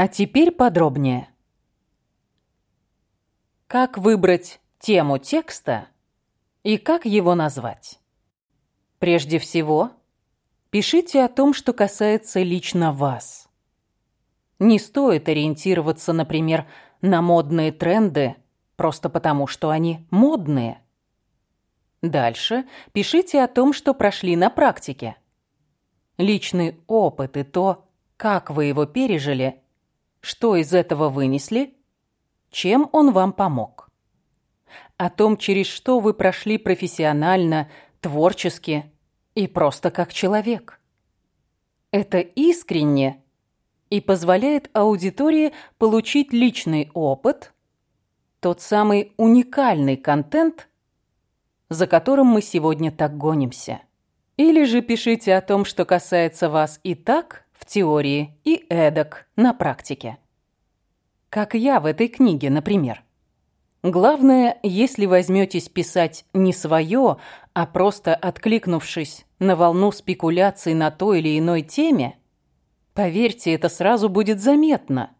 А теперь подробнее. Как выбрать тему текста и как его назвать? Прежде всего, пишите о том, что касается лично вас. Не стоит ориентироваться, например, на модные тренды просто потому, что они модные. Дальше пишите о том, что прошли на практике. Личный опыт и то, как вы его пережили, что из этого вынесли, чем он вам помог. О том, через что вы прошли профессионально, творчески и просто как человек. Это искренне и позволяет аудитории получить личный опыт, тот самый уникальный контент, за которым мы сегодня так гонимся. Или же пишите о том, что касается вас и так теории, и эдак на практике. Как я в этой книге, например. Главное, если возьметесь писать не свое, а просто откликнувшись на волну спекуляций на той или иной теме, Поверьте, это сразу будет заметно.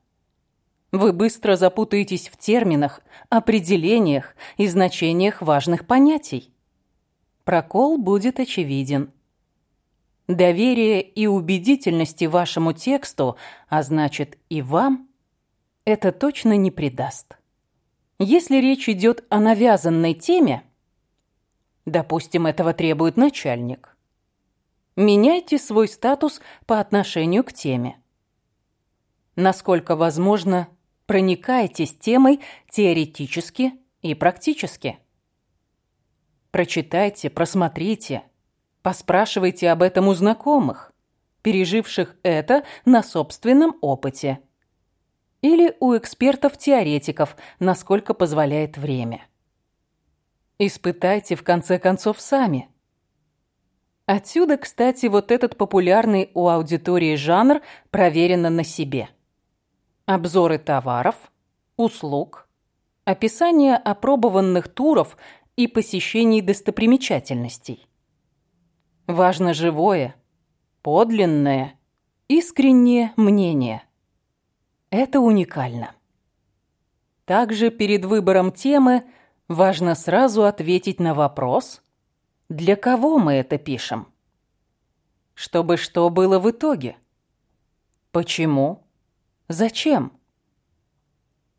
Вы быстро запутаетесь в терминах, определениях и значениях важных понятий. Прокол будет очевиден. Доверие и убедительности вашему тексту, а значит и вам, это точно не придаст. Если речь идет о навязанной теме, допустим, этого требует начальник, Меняйте свой статус по отношению к теме. Насколько возможно, проникайтесь темой теоретически и практически. Прочитайте, просмотрите, поспрашивайте об этом у знакомых, переживших это на собственном опыте. Или у экспертов-теоретиков, насколько позволяет время. Испытайте, в конце концов, сами – Отсюда, кстати, вот этот популярный у аудитории жанр проверено на себе. Обзоры товаров, услуг, описание опробованных туров и посещений достопримечательностей. Важно живое, подлинное, искреннее мнение. Это уникально. Также перед выбором темы важно сразу ответить на вопрос – для кого мы это пишем? Чтобы что было в итоге? Почему? Зачем?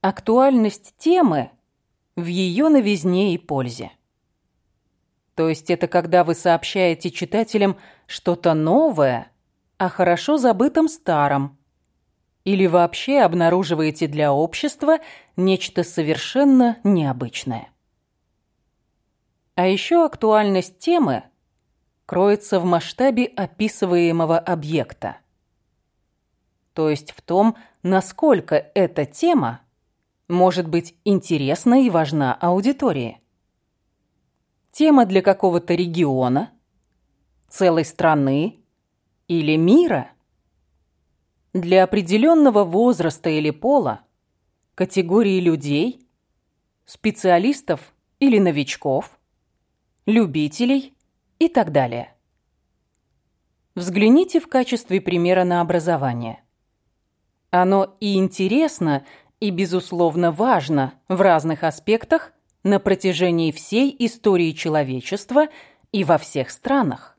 Актуальность темы в ее новизне и пользе. То есть это когда вы сообщаете читателям что-то новое о хорошо забытом старом, или вообще обнаруживаете для общества нечто совершенно необычное. А еще актуальность темы кроется в масштабе описываемого объекта. То есть в том, насколько эта тема может быть интересна и важна аудитории. Тема для какого-то региона, целой страны или мира. Для определенного возраста или пола, категории людей, специалистов или новичков – любителей и так далее. Взгляните в качестве примера на образование. Оно и интересно, и, безусловно, важно в разных аспектах на протяжении всей истории человечества и во всех странах.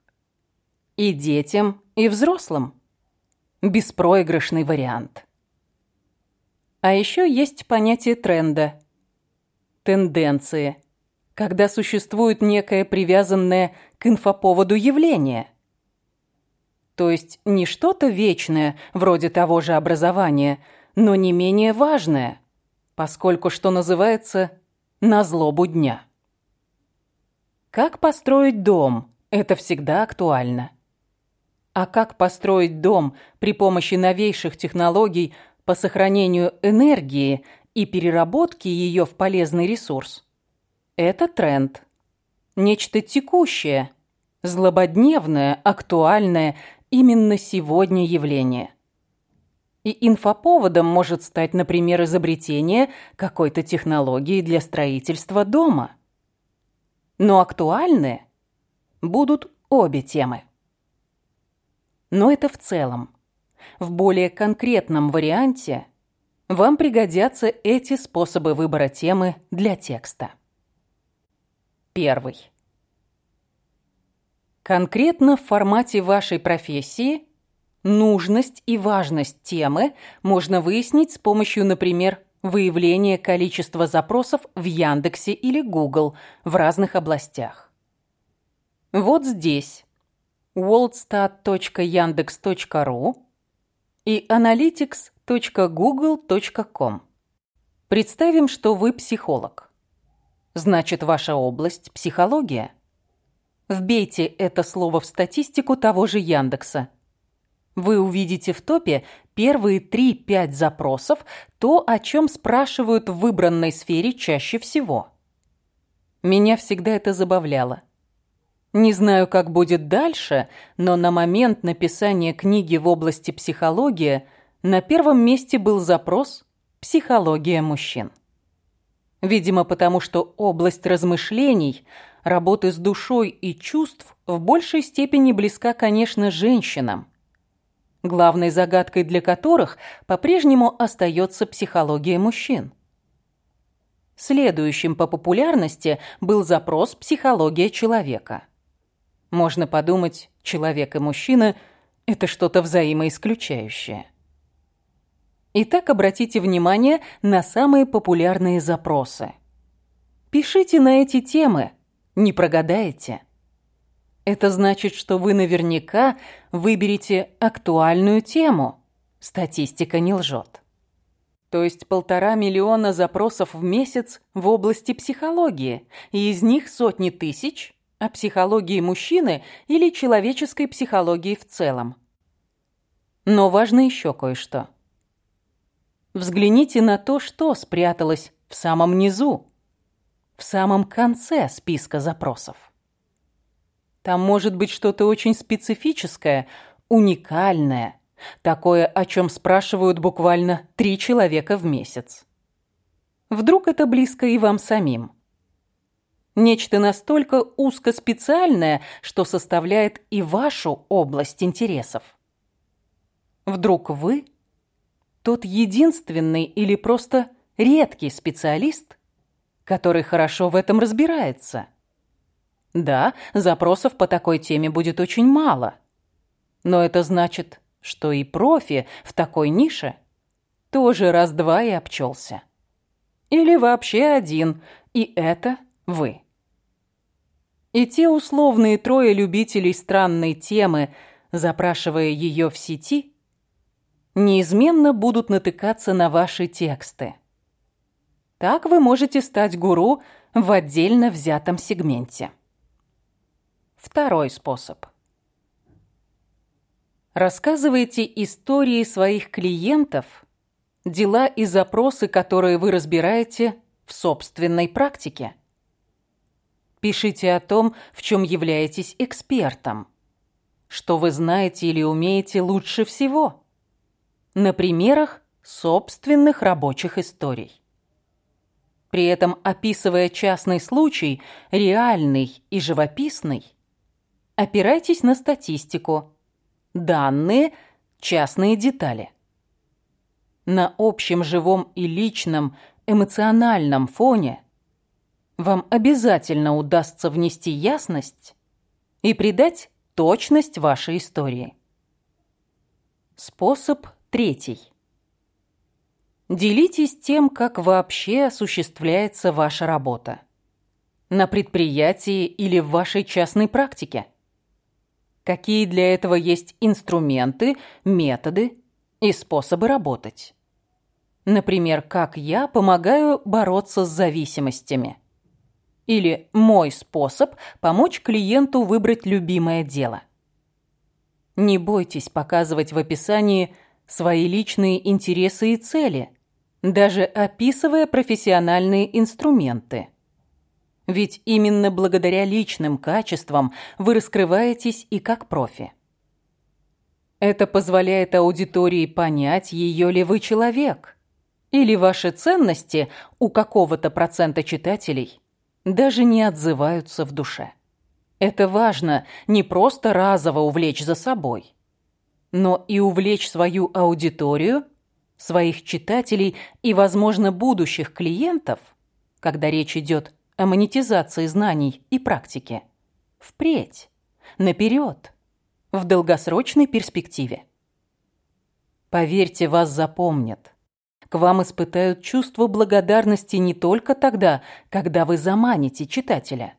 И детям, и взрослым. Беспроигрышный вариант. А еще есть понятие тренда, тенденции – когда существует некое привязанное к инфоповоду явление. То есть не что-то вечное, вроде того же образования, но не менее важное, поскольку, что называется, на злобу дня. Как построить дом – это всегда актуально. А как построить дом при помощи новейших технологий по сохранению энергии и переработке ее в полезный ресурс – это тренд. Нечто текущее, злободневное, актуальное именно сегодня явление. И инфоповодом может стать, например, изобретение какой-то технологии для строительства дома. Но актуальны будут обе темы. Но это в целом. В более конкретном варианте вам пригодятся эти способы выбора темы для текста. Первый. Конкретно в формате вашей профессии нужность и важность темы можно выяснить с помощью, например, выявления количества запросов в Яндексе или Google в разных областях. Вот здесь worldstat.yandex.ru и analytics.google.com. Представим, что вы психолог. Значит, ваша область – психология. Вбейте это слово в статистику того же Яндекса. Вы увидите в топе первые 3-5 запросов, то, о чем спрашивают в выбранной сфере чаще всего. Меня всегда это забавляло. Не знаю, как будет дальше, но на момент написания книги в области психологии на первом месте был запрос «Психология мужчин». Видимо, потому что область размышлений, работы с душой и чувств в большей степени близка, конечно, женщинам, главной загадкой для которых по-прежнему остается психология мужчин. Следующим по популярности был запрос «Психология человека». Можно подумать, человек и мужчина – это что-то взаимоисключающее. Итак, обратите внимание на самые популярные запросы. Пишите на эти темы, не прогадаете. Это значит, что вы наверняка выберете актуальную тему. Статистика не лжет. То есть полтора миллиона запросов в месяц в области психологии, и из них сотни тысяч о психологии мужчины или человеческой психологии в целом. Но важно еще кое-что. Взгляните на то, что спряталось в самом низу, в самом конце списка запросов. Там может быть что-то очень специфическое, уникальное, такое, о чем спрашивают буквально три человека в месяц. Вдруг это близко и вам самим. Нечто настолько узкоспециальное, что составляет и вашу область интересов. Вдруг вы тот единственный или просто редкий специалист, который хорошо в этом разбирается. Да, запросов по такой теме будет очень мало. Но это значит, что и профи в такой нише тоже раз-два и обчелся. Или вообще один, и это – вы. И те условные трое любителей странной темы, запрашивая ее в сети, неизменно будут натыкаться на ваши тексты. Так вы можете стать гуру в отдельно взятом сегменте. Второй способ. Рассказывайте истории своих клиентов, дела и запросы, которые вы разбираете в собственной практике. Пишите о том, в чем являетесь экспертом. Что вы знаете или умеете лучше всего. На примерах собственных рабочих историй. При этом, описывая частный случай, реальный и живописный, опирайтесь на статистику, данные, частные детали. На общем живом и личном эмоциональном фоне – вам обязательно удастся внести ясность и придать точность вашей истории. Способ третий. Делитесь тем, как вообще осуществляется ваша работа. На предприятии или в вашей частной практике. Какие для этого есть инструменты, методы и способы работать. Например, как я помогаю бороться с зависимостями – или мой способ помочь клиенту выбрать любимое дело. Не бойтесь показывать в описании свои личные интересы и цели, даже описывая профессиональные инструменты. Ведь именно благодаря личным качествам вы раскрываетесь и как профи. Это позволяет аудитории понять, ее ли вы человек, или ваши ценности у какого-то процента читателей даже не отзываются в душе. Это важно не просто разово увлечь за собой. но и увлечь свою аудиторию, своих читателей и, возможно, будущих клиентов, когда речь идет о монетизации знаний и практики, впредь, наперед, в долгосрочной перспективе. Поверьте, вас запомнят. К вам испытают чувство благодарности не только тогда, когда вы заманите читателя,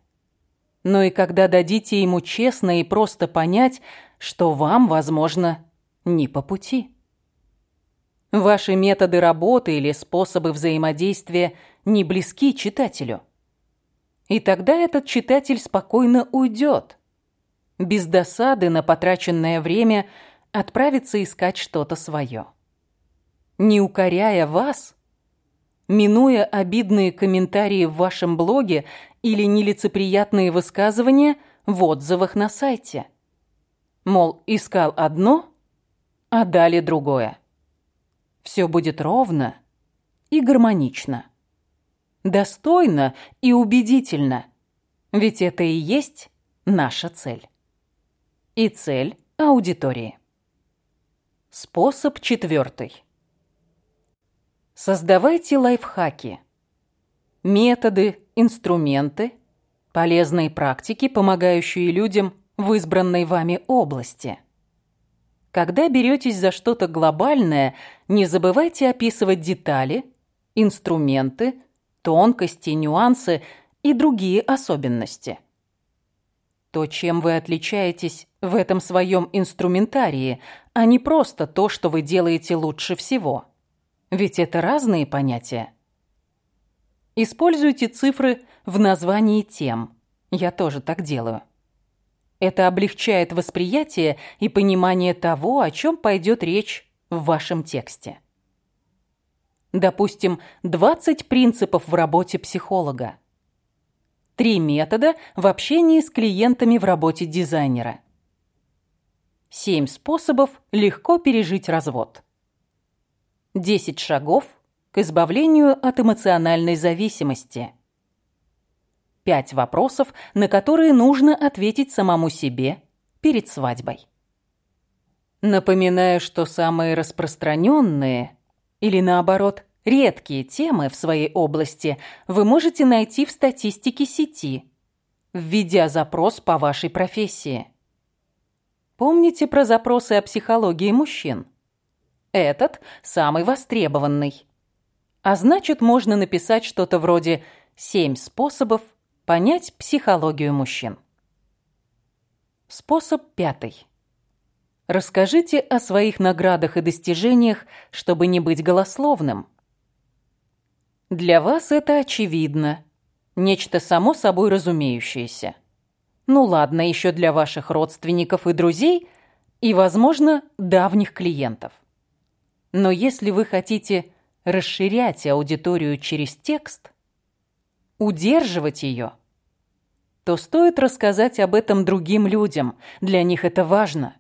но и когда дадите ему честно и просто понять, что вам, возможно, не по пути. Ваши методы работы или способы взаимодействия не близки читателю. И тогда этот читатель спокойно уйдет. Без досады на потраченное время отправится искать что-то свое. Не укоряя вас, минуя обидные комментарии в вашем блоге или нелицеприятные высказывания в отзывах на сайте. Мол, искал одно, а дали другое. Все будет ровно и гармонично. Достойно и убедительно. Ведь это и есть наша цель. И цель аудитории. Способ четвертый. Создавайте лайфхаки. Методы, инструменты, полезные практики, помогающие людям в избранной вами области. Когда беретесь за что-то глобальное, не забывайте описывать детали, инструменты, тонкости, нюансы и другие особенности. То, чем вы отличаетесь в этом своем инструментарии, а не просто то, что вы делаете лучше всего. Ведь это разные понятия. Используйте цифры в названии тем. Я тоже так делаю. Это облегчает восприятие и понимание того, о чем пойдет речь в вашем тексте. Допустим, 20 принципов в работе психолога. Три метода в общении с клиентами в работе дизайнера. Семь способов легко пережить развод. 10 шагов к избавлению от эмоциональной зависимости. Пять вопросов, на которые нужно ответить самому себе перед свадьбой. Напоминаю, что самые распространенные или наоборот редкие темы в своей области вы можете найти в статистике сети, введя запрос по вашей профессии. Помните про запросы о психологии мужчин? Этот самый востребованный. А значит, можно написать что-то вроде «Семь способов Понять психологию мужчин. Способ пятый. Расскажите о своих наградах и достижениях, чтобы не быть голословным. Для вас это очевидно. Нечто само собой разумеющееся. Ну ладно, еще для ваших родственников и друзей и, возможно, давних клиентов. Но если вы хотите расширять аудиторию через текст – удерживать ее, то стоит рассказать об этом другим людям. Для них это важно.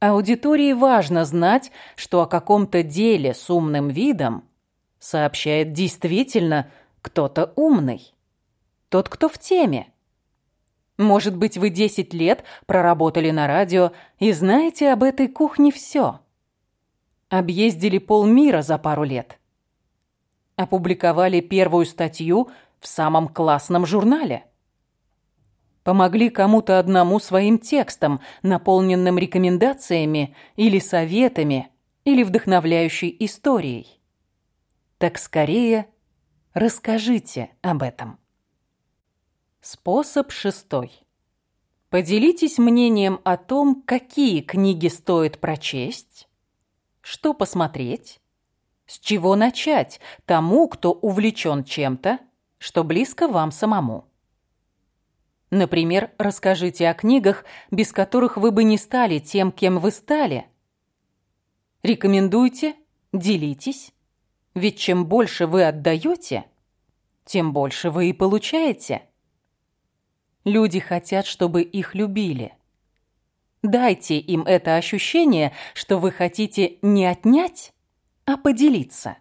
Аудитории важно знать, что о каком-то деле с умным видом сообщает действительно кто-то умный. Тот, кто в теме. Может быть, вы 10 лет проработали на радио и знаете об этой кухне все. Объездили полмира за пару лет. Опубликовали первую статью в самом классном журнале. Помогли кому-то одному своим текстом, наполненным рекомендациями или советами, или вдохновляющей историей. Так скорее расскажите об этом. Способ шестой. Поделитесь мнением о том, какие книги стоит прочесть, что посмотреть, с чего начать тому, кто увлечен чем-то, что близко вам самому. Например, расскажите о книгах, без которых вы бы не стали тем, кем вы стали. Рекомендуйте, делитесь, ведь чем больше вы отдаете, тем больше вы и получаете. Люди хотят, чтобы их любили. Дайте им это ощущение, что вы хотите не отнять, а поделиться.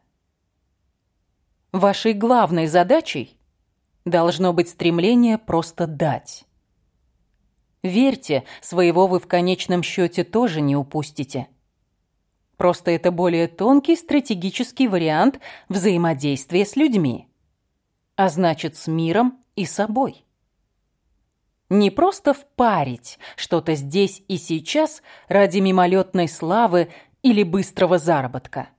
Вашей главной задачей должно быть стремление просто дать. Верьте, своего вы в конечном счете тоже не упустите. Просто это более тонкий стратегический вариант взаимодействия с людьми. А значит, с миром и собой. Не просто впарить что-то здесь и сейчас ради мимолетной славы или быстрого заработка,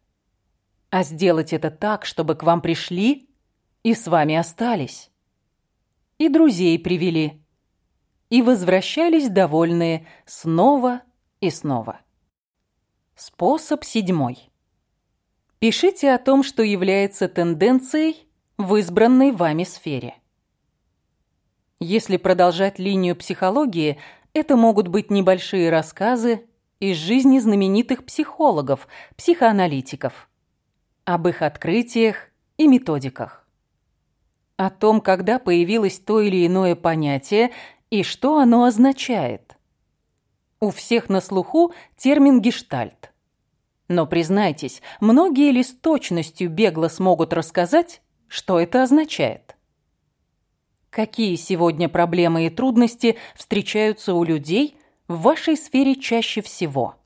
а сделать это так, чтобы к вам пришли и с вами остались. И друзей привели. И возвращались довольные снова и снова. Способ седьмой. Пишите о том, что является тенденцией в избранной вами сфере. Если продолжать линию психологии, это могут быть небольшие рассказы из жизни знаменитых психологов, психоаналитиков, об их открытиях и методиках, о том, когда появилось то или иное понятие и что оно означает. У всех на слуху термин «гештальт». Но признайтесь, многие ли с точностью бегло смогут рассказать, что это означает? Какие сегодня проблемы и трудности встречаются у людей в вашей сфере чаще всего?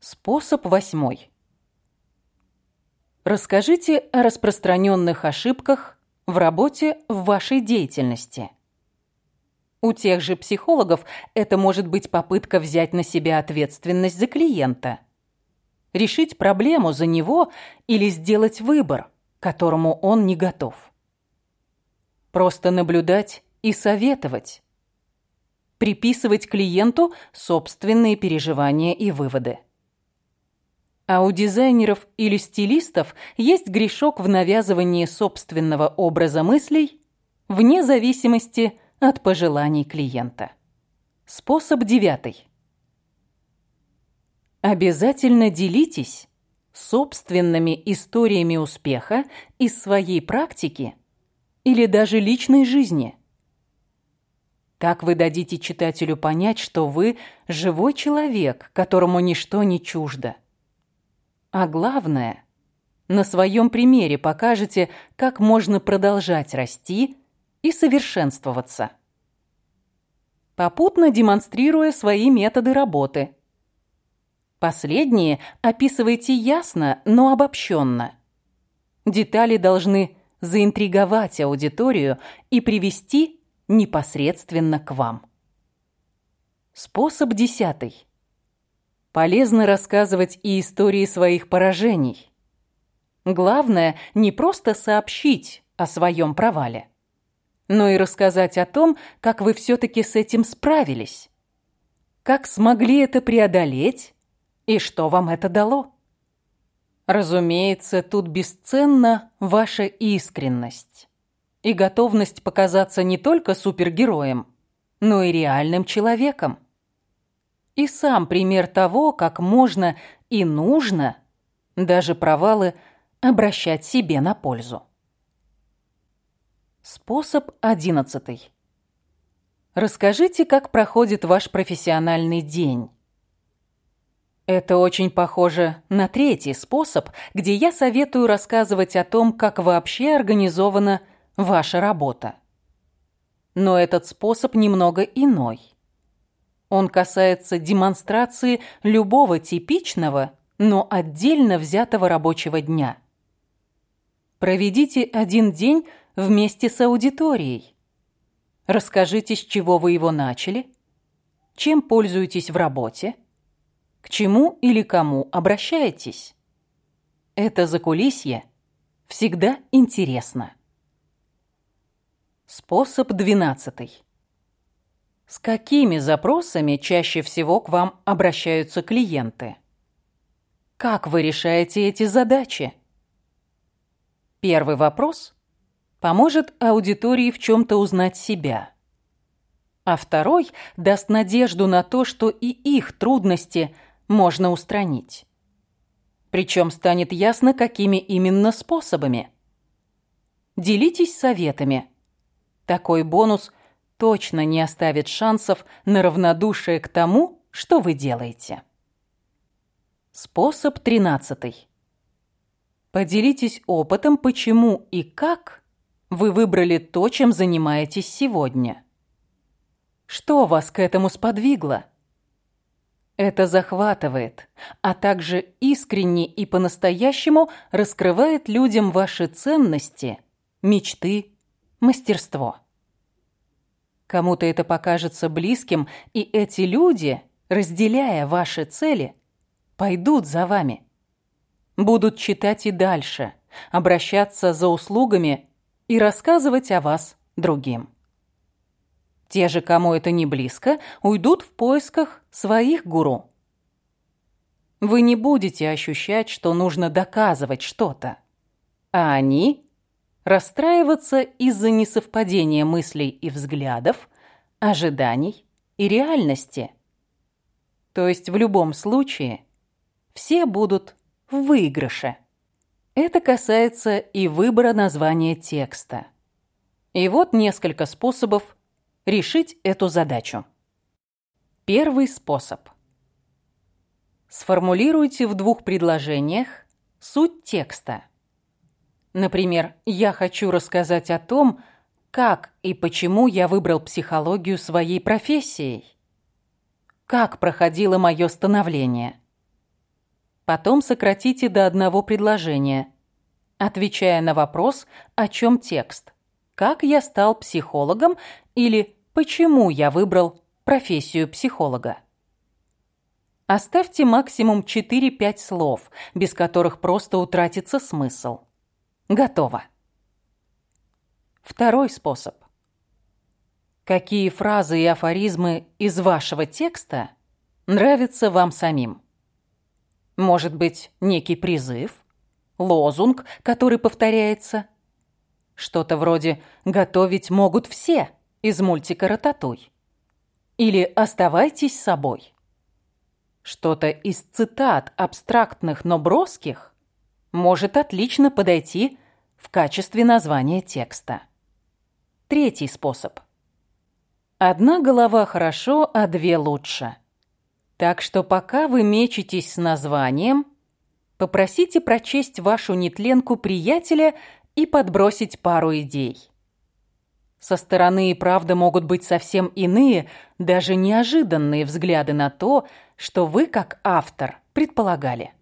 Способ восьмой. Расскажите о распространенных ошибках в работе в вашей деятельности. У тех же психологов это может быть попытка взять на себя ответственность за клиента – решить проблему за него или сделать выбор, которому он не готов. Просто наблюдать и советовать. Приписывать клиенту собственные переживания и выводы. А у дизайнеров или стилистов есть грешок в навязывании собственного образа мыслей вне зависимости от пожеланий клиента. Способ девятый. Обязательно делитесь собственными историями успеха из своей практики или даже личной жизни. Так вы дадите читателю понять, что вы живой человек, которому ничто не чуждо. А главное, на своем примере покажете, как можно продолжать расти и совершенствоваться. Попутно демонстрируя свои методы работы – Последние описывайте ясно, но обобщенно. Детали должны заинтриговать аудиторию и привести непосредственно к вам. Способ десятый. Полезно рассказывать и истории своих поражений. Главное не просто сообщить о своем провале, но и рассказать о том, как вы все-таки с этим справились. Как смогли это преодолеть и что вам это дало? Разумеется, тут бесценна ваша искренность и готовность показаться не только супергероем, но и реальным человеком. И сам пример того, как можно и нужно даже провалы обращать себе на пользу. Способ одиннадцатый. Расскажите, как проходит ваш профессиональный день. Это очень похоже на третий способ, где я советую рассказывать о том, как вообще организована ваша работа. Но этот способ немного иной. Он касается демонстрации любого типичного, но отдельно взятого рабочего дня. Проведите один день вместе с аудиторией. Расскажите, с чего вы его начали, чем пользуетесь в работе, к чему или кому обращаетесь? Это закулисье всегда интересно. Способ двенадцатый. С какими запросами чаще всего к вам обращаются клиенты? Как вы решаете эти задачи? Первый вопрос поможет аудитории в чем-то узнать себя. А второй даст надежду на то, что и их трудности – можно устранить. Причем станет ясно, какими именно способами. Делитесь советами. Такой бонус точно не оставит шансов на равнодушие к тому, что вы делаете. Способ тринадцатый. Поделитесь опытом, почему и как вы выбрали то, чем занимаетесь сегодня. Что вас к этому сподвигло? Это захватывает, а также искренне и по-настоящему раскрывает людям ваши ценности, мечты, мастерство. Кому-то это покажется близким, и эти люди, разделяя ваши цели, пойдут за вами. Будут читать и дальше, обращаться за услугами и рассказывать о вас другим. Те же, кому это не близко, уйдут в поисках своих гуру. Вы не будете ощущать, что нужно доказывать что-то, а они расстраиваться из-за несовпадения мыслей и взглядов, ожиданий и реальности. То есть в любом случае все будут в выигрыше. Это касается и выбора названия текста. И вот несколько способов решить эту задачу. Первый способ. Сформулируйте в двух предложениях суть текста. Например, я хочу рассказать о том, как и почему я выбрал психологию своей профессией. Как проходило мое становление. Потом сократите до одного предложения, отвечая на вопрос, о чем текст. Как я стал психологом или почему я выбрал профессию психолога. Оставьте максимум 4-5 слов, без которых просто утратится смысл. Готово. Второй способ. Какие фразы и афоризмы из вашего текста нравятся вам самим? Может быть, некий призыв, лозунг, который повторяется? Что-то вроде «готовить могут все» из мультика «Рататуй». Или «Оставайтесь собой». Что-то из цитат абстрактных, но броских может отлично подойти в качестве названия текста. Третий способ. Одна голова хорошо, а две лучше. Так что пока вы мечетесь с названием, попросите прочесть вашу нетленку приятеля и подбросить пару идей. Со стороны и правда могут быть совсем иные, даже неожиданные взгляды на то, что вы, как автор, предполагали.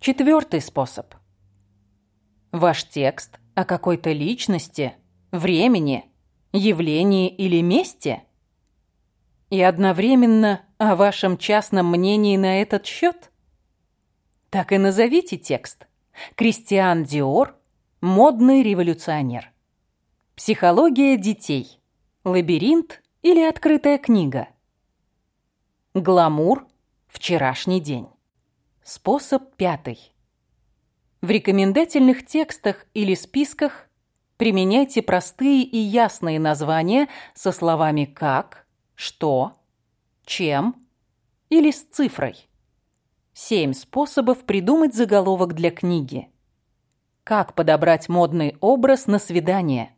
Четвертый способ. Ваш текст о какой-то личности, времени, явлении или месте и одновременно о вашем частном мнении на этот счет? Так и назовите текст. Кристиан Диор – модный революционер. Психология детей. Лабиринт или открытая книга. Гламур. Вчерашний день. Способ пятый. В рекомендательных текстах или списках применяйте простые и ясные названия со словами «как», «что», «чем» или с цифрой. Семь способов придумать заголовок для книги. Как подобрать модный образ на свидание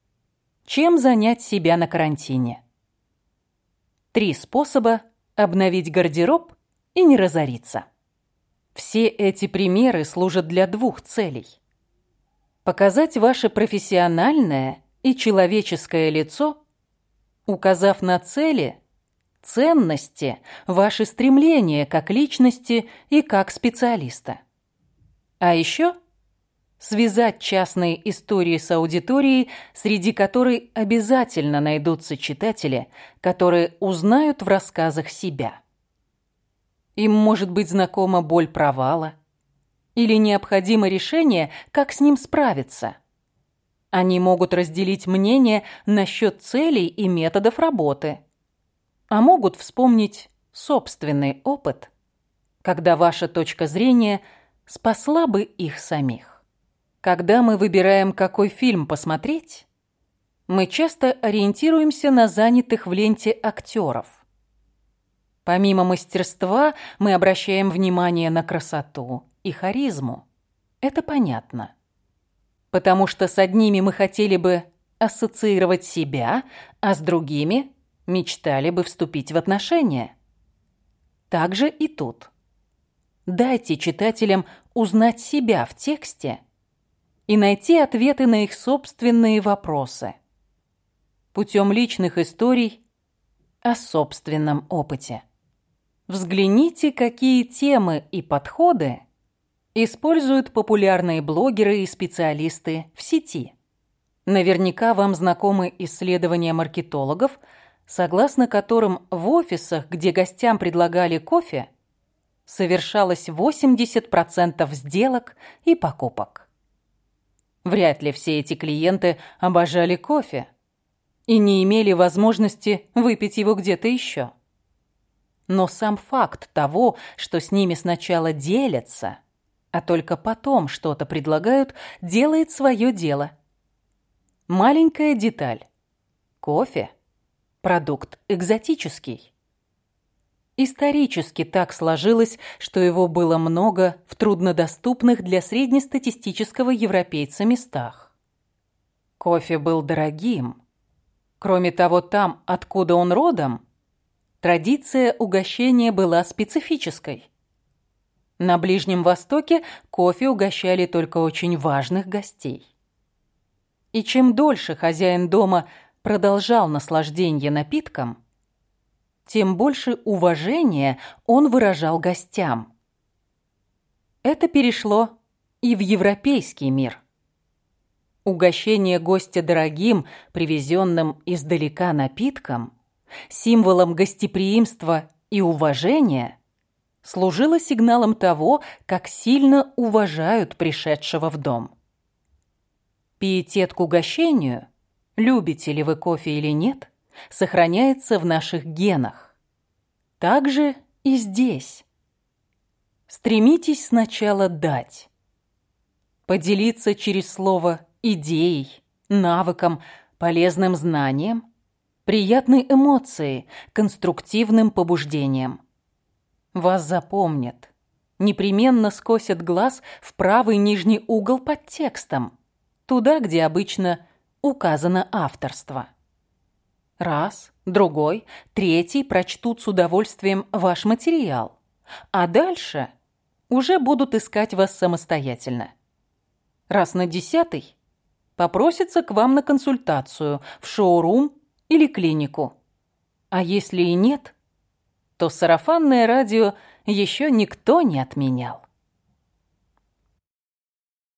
– чем занять себя на карантине? Три способа обновить гардероб и не разориться. Все эти примеры служат для двух целей. Показать ваше профессиональное и человеческое лицо, указав на цели, ценности, ваши стремления как личности и как специалиста. А еще – связать частные истории с аудиторией, среди которой обязательно найдутся читатели, которые узнают в рассказах себя. Им может быть знакома боль провала или необходимо решение, как с ним справиться. Они могут разделить мнение насчет целей и методов работы, а могут вспомнить собственный опыт, когда ваша точка зрения спасла бы их самих. Когда мы выбираем, какой фильм посмотреть, мы часто ориентируемся на занятых в ленте актеров. Помимо мастерства, мы обращаем внимание на красоту и харизму. Это понятно. Потому что с одними мы хотели бы ассоциировать себя, а с другими мечтали бы вступить в отношения. Так же и тут. Дайте читателям узнать себя в тексте – и найти ответы на их собственные вопросы. Путем личных историй о собственном опыте. Взгляните, какие темы и подходы используют популярные блогеры и специалисты в сети. Наверняка вам знакомы исследования маркетологов, согласно которым в офисах, где гостям предлагали кофе, совершалось 80% сделок и покупок. Вряд ли все эти клиенты обожали кофе и не имели возможности выпить его где-то еще. Но сам факт того, что с ними сначала делятся, а только потом что-то предлагают, делает свое дело. Маленькая деталь. Кофе – продукт экзотический. Исторически так сложилось, что его было много в труднодоступных для среднестатистического европейца местах. Кофе был дорогим. Кроме того, там, откуда он родом, традиция угощения была специфической. На Ближнем Востоке кофе угощали только очень важных гостей. И чем дольше хозяин дома продолжал наслаждение напитком – тем больше уважения он выражал гостям. Это перешло и в европейский мир. Угощение гостя дорогим, привезенным издалека напитком, символом гостеприимства и уважения, служило сигналом того, как сильно уважают пришедшего в дом. Пиетет к угощению, любите ли вы кофе или нет – сохраняется в наших генах. Так же и здесь. Стремитесь сначала дать. Поделиться через слово идеей, навыком, полезным знанием, приятной эмоцией, конструктивным побуждением. Вас запомнят. Непременно скосят глаз в правый нижний угол под текстом, туда, где обычно указано авторство. Раз, другой, третий прочтут с удовольствием ваш материал, а дальше уже будут искать вас самостоятельно. Раз на десятый попросится к вам на консультацию в шоурум или клинику. А если и нет, то сарафанное радио еще никто не отменял.